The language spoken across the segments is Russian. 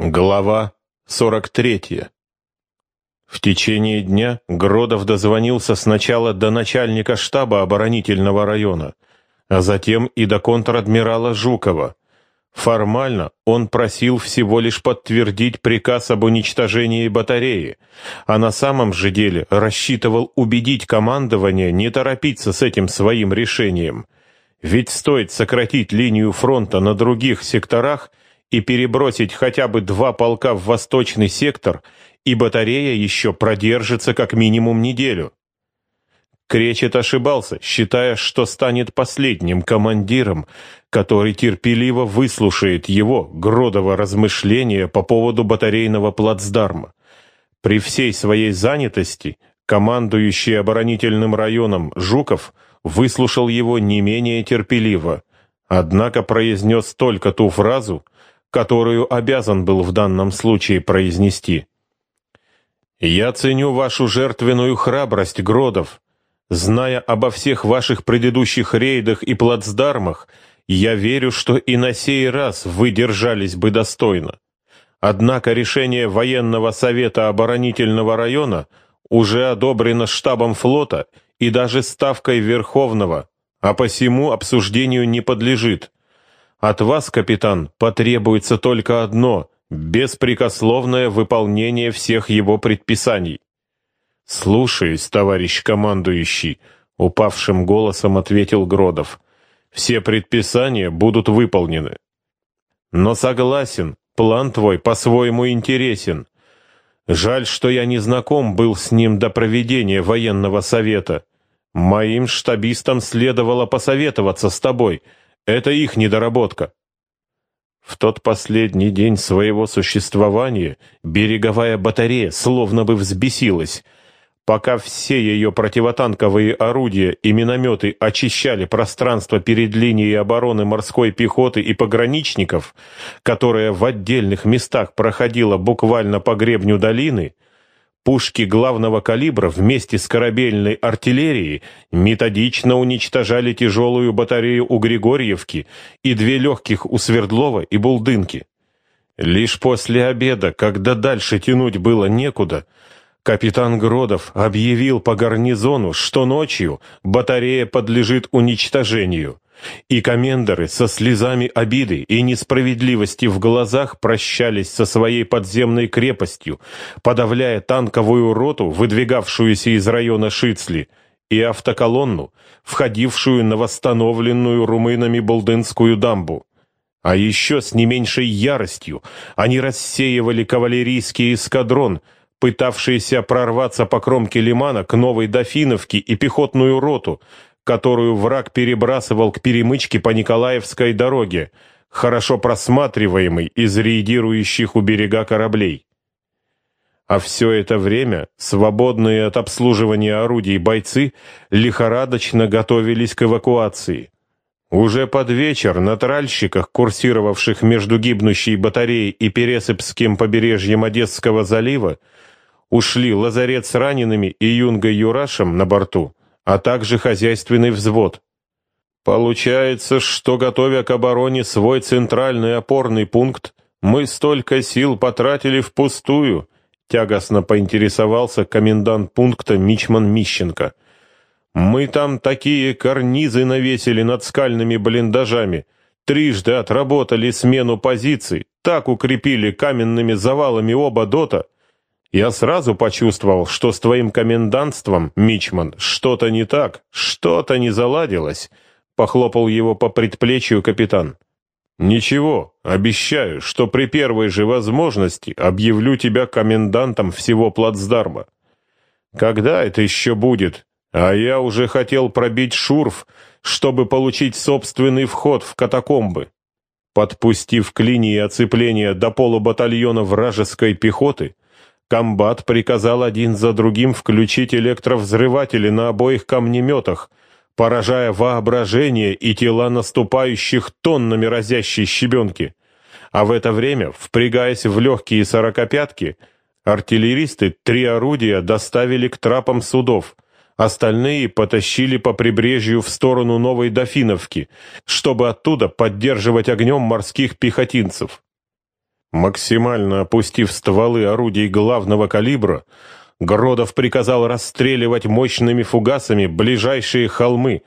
Глава 43. В течение дня Гродов дозвонился сначала до начальника штаба оборонительного района, а затем и до контр-адмирала Жукова. Формально он просил всего лишь подтвердить приказ об уничтожении батареи, а на самом же деле рассчитывал убедить командование не торопиться с этим своим решением. Ведь стоит сократить линию фронта на других секторах – и перебросить хотя бы два полка в восточный сектор, и батарея еще продержится как минимум неделю. Кречет ошибался, считая, что станет последним командиром, который терпеливо выслушает его, Гродова, размышления по поводу батарейного плацдарма. При всей своей занятости командующий оборонительным районом Жуков выслушал его не менее терпеливо, однако произнес только ту фразу — которую обязан был в данном случае произнести. «Я ценю вашу жертвенную храбрость, Гродов. Зная обо всех ваших предыдущих рейдах и плацдармах, я верю, что и на сей раз вы держались бы достойно. Однако решение военного совета оборонительного района уже одобрено штабом флота и даже ставкой Верховного, а посему обсуждению не подлежит. От вас, капитан, потребуется только одно — беспрекословное выполнение всех его предписаний. «Слушаюсь, товарищ командующий», — упавшим голосом ответил Гродов. «Все предписания будут выполнены». «Но согласен, план твой по-своему интересен. Жаль, что я не знаком был с ним до проведения военного совета. Моим штабистам следовало посоветоваться с тобой, это их недоработка. В тот последний день своего существования береговая батарея словно бы взбесилась. Пока все ее противотанковые орудия и минометы очищали пространство перед линией обороны морской пехоты и пограничников, которая в отдельных местах проходила буквально по гребню долины, Пушки главного калибра вместе с корабельной артиллерией методично уничтожали тяжелую батарею у Григорьевки и две легких у Свердлова и Булдынки. Лишь после обеда, когда дальше тянуть было некуда, капитан Гродов объявил по гарнизону, что ночью батарея подлежит уничтожению. И комендоры со слезами обиды и несправедливости в глазах прощались со своей подземной крепостью, подавляя танковую роту, выдвигавшуюся из района Шицли, и автоколонну, входившую на восстановленную румынами Болдынскую дамбу. А еще с не меньшей яростью они рассеивали кавалерийский эскадрон, пытавшийся прорваться по кромке лимана к Новой Дофиновке и пехотную роту, которую враг перебрасывал к перемычке по Николаевской дороге, хорошо просматриваемой из рейдирующих у берега кораблей. А все это время свободные от обслуживания орудий бойцы лихорадочно готовились к эвакуации. Уже под вечер на тральщиках, курсировавших между гибнущей батареей и Пересыпским побережьем Одесского залива, ушли лазарет с ранеными и юнгой Юрашем на борту, а также хозяйственный взвод. Получается, что, готовя к обороне свой центральный опорный пункт, мы столько сил потратили впустую, тягостно поинтересовался комендант пункта Мичман Мищенко. Мы там такие карнизы навесили над скальными блиндажами, трижды отработали смену позиций, так укрепили каменными завалами оба дота — я сразу почувствовал, что с твоим комендантством, Мичман, что-то не так, что-то не заладилось, похлопал его по предплечью капитан. Ничего, обещаю, что при первой же возможности объявлю тебя комендантом всего плацдарма. Когда это еще будет? А я уже хотел пробить шурф, чтобы получить собственный вход в катакомбы. Подпустив к линии оцепления до полубатальона вражеской пехоты, Комбат приказал один за другим включить электровзрыватели на обоих камнеметах, поражая воображение и тела наступающих тоннами разящей щебенки. А в это время, впрягаясь в легкие сорокопятки, артиллеристы три орудия доставили к трапам судов, остальные потащили по прибрежью в сторону Новой Дофиновки, чтобы оттуда поддерживать огнем морских пехотинцев. Максимально опустив стволы орудий главного калибра, Гродов приказал расстреливать мощными фугасами ближайшие холмы,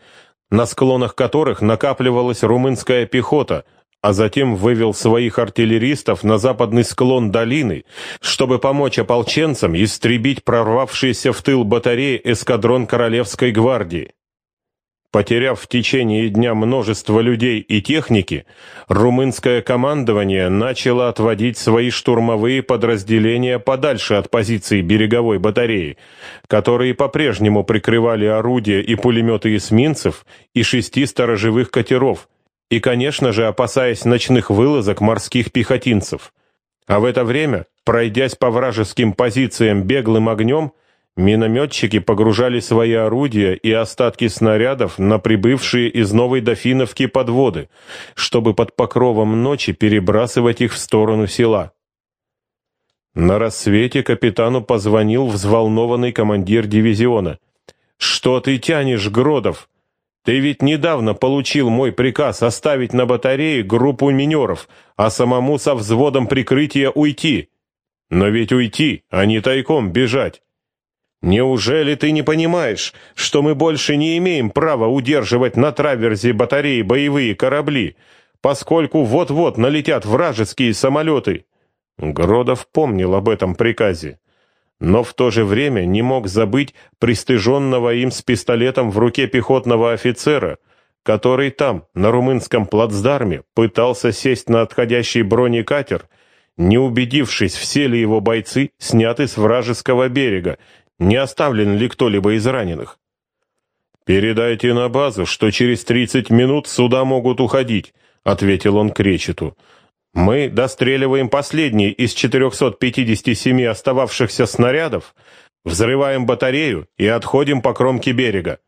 на склонах которых накапливалась румынская пехота, а затем вывел своих артиллеристов на западный склон долины, чтобы помочь ополченцам истребить прорвавшийся в тыл батареи эскадрон Королевской гвардии. Потеряв в течение дня множество людей и техники, румынское командование начало отводить свои штурмовые подразделения подальше от позиций береговой батареи, которые по-прежнему прикрывали орудия и пулеметы эсминцев и шести сторожевых катеров, и, конечно же, опасаясь ночных вылазок морских пехотинцев. А в это время, пройдясь по вражеским позициям беглым огнем, Минометчики погружали свои орудия и остатки снарядов на прибывшие из Новой Дофиновки подводы, чтобы под покровом ночи перебрасывать их в сторону села. На рассвете капитану позвонил взволнованный командир дивизиона. «Что ты тянешь, Гродов? Ты ведь недавно получил мой приказ оставить на батарее группу минеров, а самому со взводом прикрытия уйти. Но ведь уйти, а не тайком бежать». Неужели ты не понимаешь, что мы больше не имеем права удерживать на траверзе батареи боевые корабли, поскольку вот-вот налетят вражеские самолеты?» Гродов помнил об этом приказе, но в то же время не мог забыть пристыженного им с пистолетом в руке пехотного офицера, который там, на румынском плацдарме, пытался сесть на отходящий бронекатер, не убедившись, все ли его бойцы сняты с вражеского берега не оставлен ли кто-либо из раненых? «Передайте на базу, что через 30 минут сюда могут уходить», — ответил он Кречету. «Мы достреливаем последний из 457 остававшихся снарядов, взрываем батарею и отходим по кромке берега».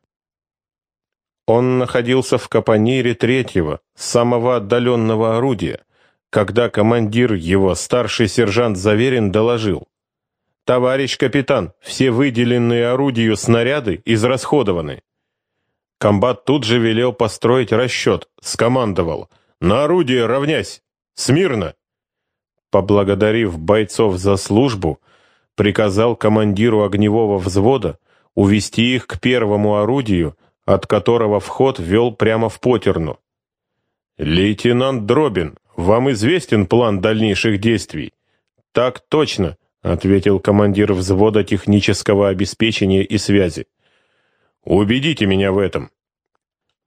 Он находился в капонире третьего, самого отдаленного орудия, когда командир его, старший сержант Заверин, доложил. «Товарищ капитан, все выделенные орудию снаряды израсходованы». Комбат тут же велел построить расчет, скомандовал. «На орудие равнясь! Смирно!» Поблагодарив бойцов за службу, приказал командиру огневого взвода увести их к первому орудию, от которого вход вел прямо в потерну. «Лейтенант Дробин, вам известен план дальнейших действий?» «Так точно», ответил командир взвода технического обеспечения и связи. Убедите меня в этом.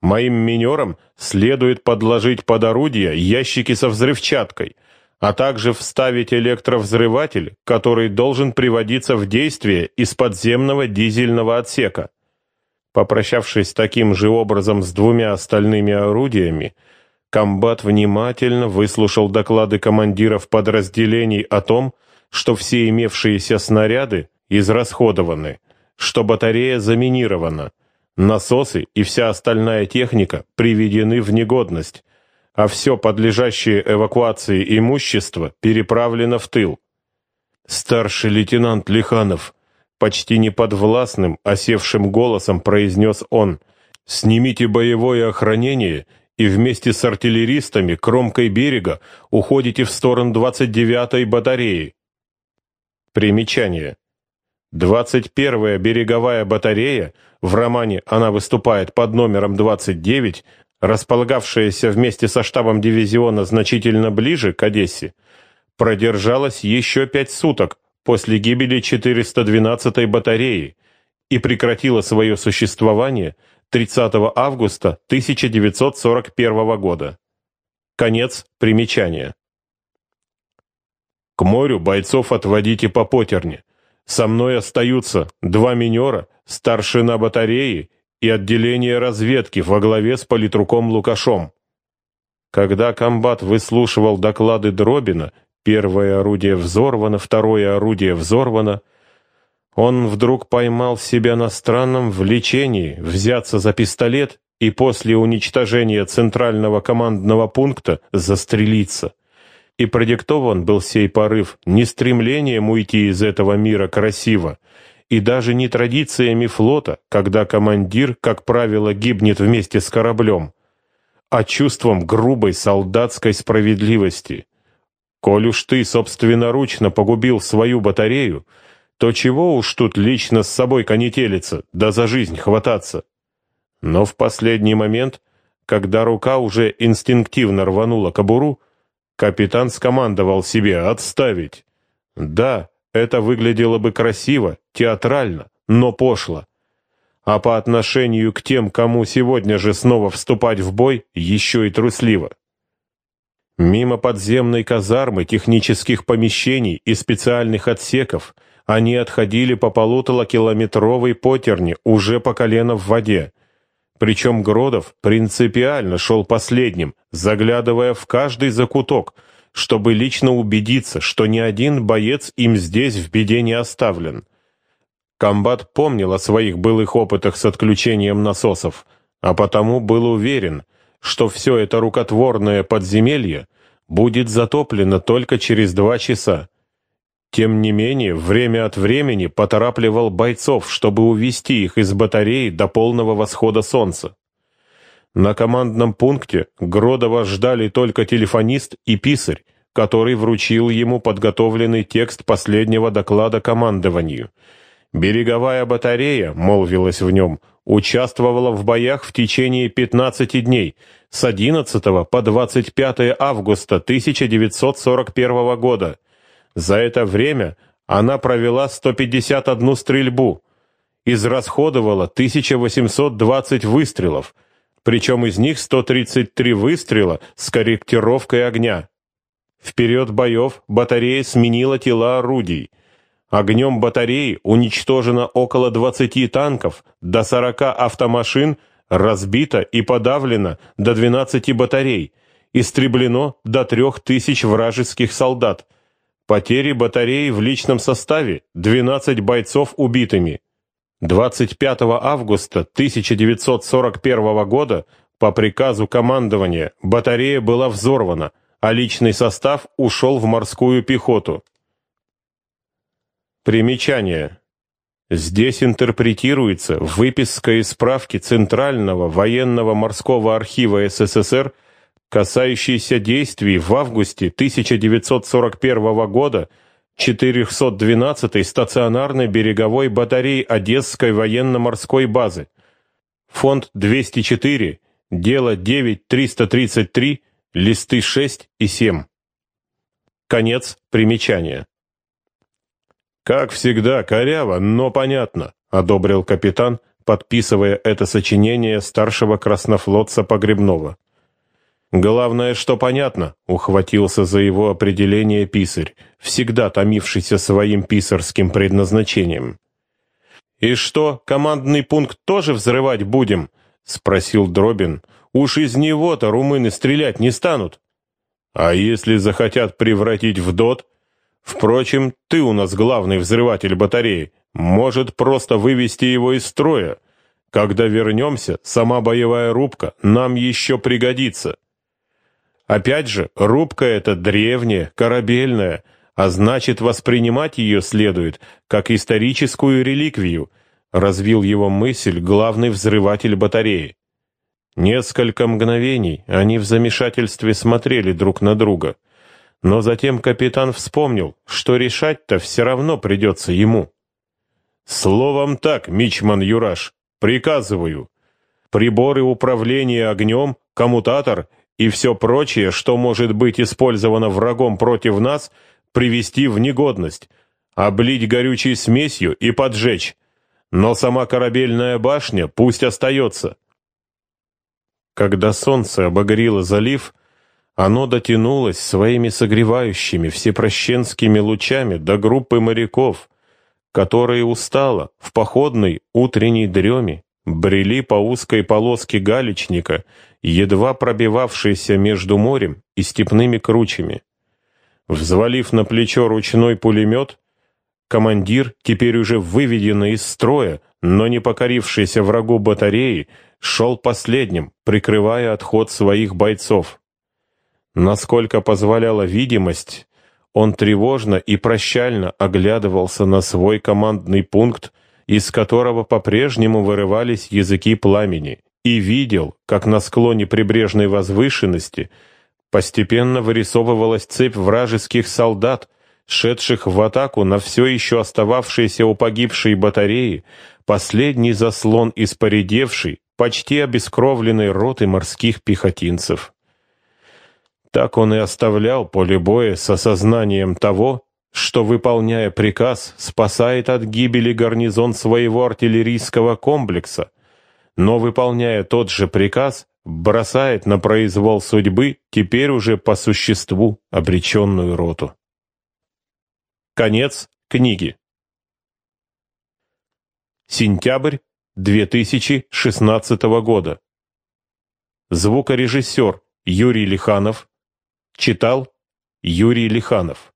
Моим минерам следует подложить под орудие ящики со взрывчаткой, а также вставить электровзрыватель, который должен приводиться в действие из подземного дизельного отсека. Попрощавшись таким же образом с двумя остальными орудиями, комбат внимательно выслушал доклады командиров подразделений о том, что все имевшиеся снаряды израсходованы, что батарея заминирована, насосы и вся остальная техника приведены в негодность, а все подлежащее эвакуации имущество переправлено в тыл. Старший лейтенант Лиханов почти неподвластным, осевшим голосом произнес он, «Снимите боевое охранение и вместе с артиллеристами кромкой берега уходите в сторону 29-й батареи. Примечание. 21-я береговая батарея, в романе она выступает под номером 29, располагавшаяся вместе со штабом дивизиона значительно ближе к Одессе, продержалась еще пять суток после гибели 412-й батареи и прекратила свое существование 30 августа 1941 года. Конец примечания. К морю бойцов отводите по потерне. Со мной остаются два минера, старшина батареи и отделение разведки во главе с политруком Лукашом. Когда комбат выслушивал доклады Дробина, первое орудие взорвано, второе орудие взорвано, он вдруг поймал себя на странном влечении взяться за пистолет и после уничтожения центрального командного пункта застрелиться и продиктован был сей порыв не стремлением уйти из этого мира красиво, и даже не традициями флота, когда командир, как правило, гибнет вместе с кораблем, а чувством грубой солдатской справедливости. Коль уж ты собственноручно погубил свою батарею, то чего уж тут лично с собой конетелиться, да за жизнь хвататься? Но в последний момент, когда рука уже инстинктивно рванула кобуру, капитан скомандовал себе «отставить». Да, это выглядело бы красиво, театрально, но пошло. А по отношению к тем, кому сегодня же снова вступать в бой, еще и трусливо. Мимо подземной казармы, технических помещений и специальных отсеков они отходили по полуторакилометровой потерне уже по колено в воде. Причем Гродов принципиально шел последним, заглядывая в каждый закуток, чтобы лично убедиться, что ни один боец им здесь в беде не оставлен. Комбат помнил о своих былых опытах с отключением насосов, а потому был уверен — что все это рукотворное подземелье будет затоплено только через два часа. Тем не менее, время от времени поторапливал бойцов, чтобы увести их из батареи до полного восхода солнца. На командном пункте Гродова ждали только телефонист и писарь, который вручил ему подготовленный текст последнего доклада командованию. «Береговая батарея», — молвилось в нем, — участвовала в боях в течение 15 дней, с 11 по 25 августа 1941 года. За это время она провела 151 стрельбу, израсходовала 1820 выстрелов, причем из них 133 выстрела с корректировкой огня. В период боев батарея сменила тела орудий – Огнем батареи уничтожено около 20 танков, до 40 автомашин, разбито и подавлено до 12 батарей, истреблено до 3000 вражеских солдат. Потери батареи в личном составе 12 бойцов убитыми. 25 августа 1941 года по приказу командования батарея была взорвана, а личный состав ушел в морскую пехоту. Примечание. Здесь интерпретируется выписка из справки Центрального военного морского архива СССР, касающейся действий в августе 1941 года 412-й стационарной береговой батареи Одесской военно-морской базы. Фонд 204, дело 9333, листы 6 и 7. Конец примечания. «Как всегда, коряво, но понятно», — одобрил капитан, подписывая это сочинение старшего краснофлотца Погребного. «Главное, что понятно», — ухватился за его определение писарь, всегда томившийся своим писарским предназначением. «И что, командный пункт тоже взрывать будем?» — спросил Дробин. «Уж из него-то румыны стрелять не станут». «А если захотят превратить в ДОТ?» Впрочем, ты у нас главный взрыватель батареи. Может просто вывести его из строя. Когда вернемся, сама боевая рубка нам еще пригодится. Опять же, рубка эта древняя, корабельная, а значит, воспринимать ее следует как историческую реликвию, развил его мысль главный взрыватель батареи. Несколько мгновений они в замешательстве смотрели друг на друга. Но затем капитан вспомнил, что решать-то все равно придется ему. «Словом так, Мичман Юраш, приказываю. Приборы управления огнем, коммутатор и все прочее, что может быть использовано врагом против нас, привести в негодность, облить горючей смесью и поджечь. Но сама корабельная башня пусть остается». Когда солнце обогрело залив, оно дотянулось своими согревающими всепрощенскими лучами до группы моряков, которые устало в походной утренней дреме брели по узкой полоске галечника, едва пробивавшейся между морем и степными кручами. Взвалив на плечо ручной пулемет, командир, теперь уже выведенный из строя, но не покорившийся врагу батареи, шел последним, прикрывая отход своих бойцов. Насколько позволяла видимость, он тревожно и прощально оглядывался на свой командный пункт, из которого по-прежнему вырывались языки пламени, и видел, как на склоне прибрежной возвышенности Постепенно вырисовывалась цепь вражеских солдат, шедших в атаку на все еще остававшиеся у погибшей батареи, последний заслон из поредевшей, почти обескровленной роты морских пехотинцев. Так он и оставлял поле боя с осознанием того, что, выполняя приказ, спасает от гибели гарнизон своего артиллерийского комплекса, но, выполняя тот же приказ, бросает на произвол судьбы теперь уже по существу обреченную роту. Конец книги. Сентябрь 2016 года. Звукорежиссер Юрий Лиханов. Читал Юрий Лиханов.